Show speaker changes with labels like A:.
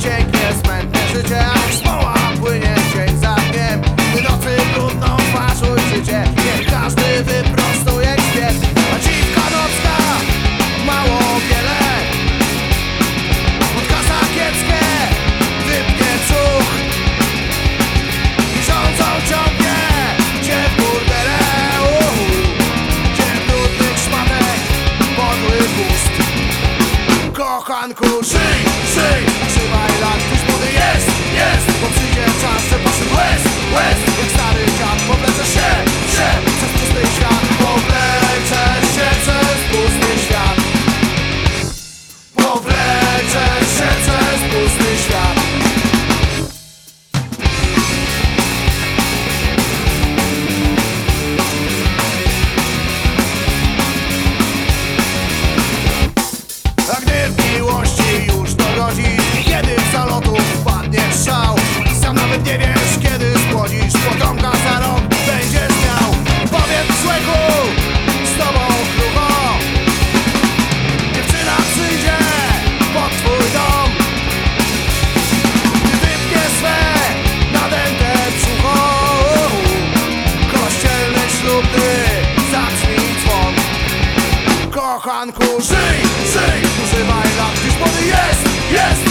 A: ucieknie smętne życie Jak smoła płynie dzień za dniem. Gdy nocy brudną paszuj życie Niech każdy wyprostuje świat A dziwka nocka mało wiele. Podkasa kieckie wypnie cuch I rządzą ciągnie cię w burdele. Cię w brudnych szmatek podłych ust Kochanku żyj, żyj miłości już dogodzi Kiedy z zalotu padnie szał Sam nawet nie wiesz kiedy spłodzisz potomka za rok Będziesz miał. Powiem złego z tobą krucho Dziewczyna przyjdzie pod twój dom. Gdy wypnie swe nadęte brzucho Kościelny ślubny zabrzmi dzwon. Kochanku żyj! Yes!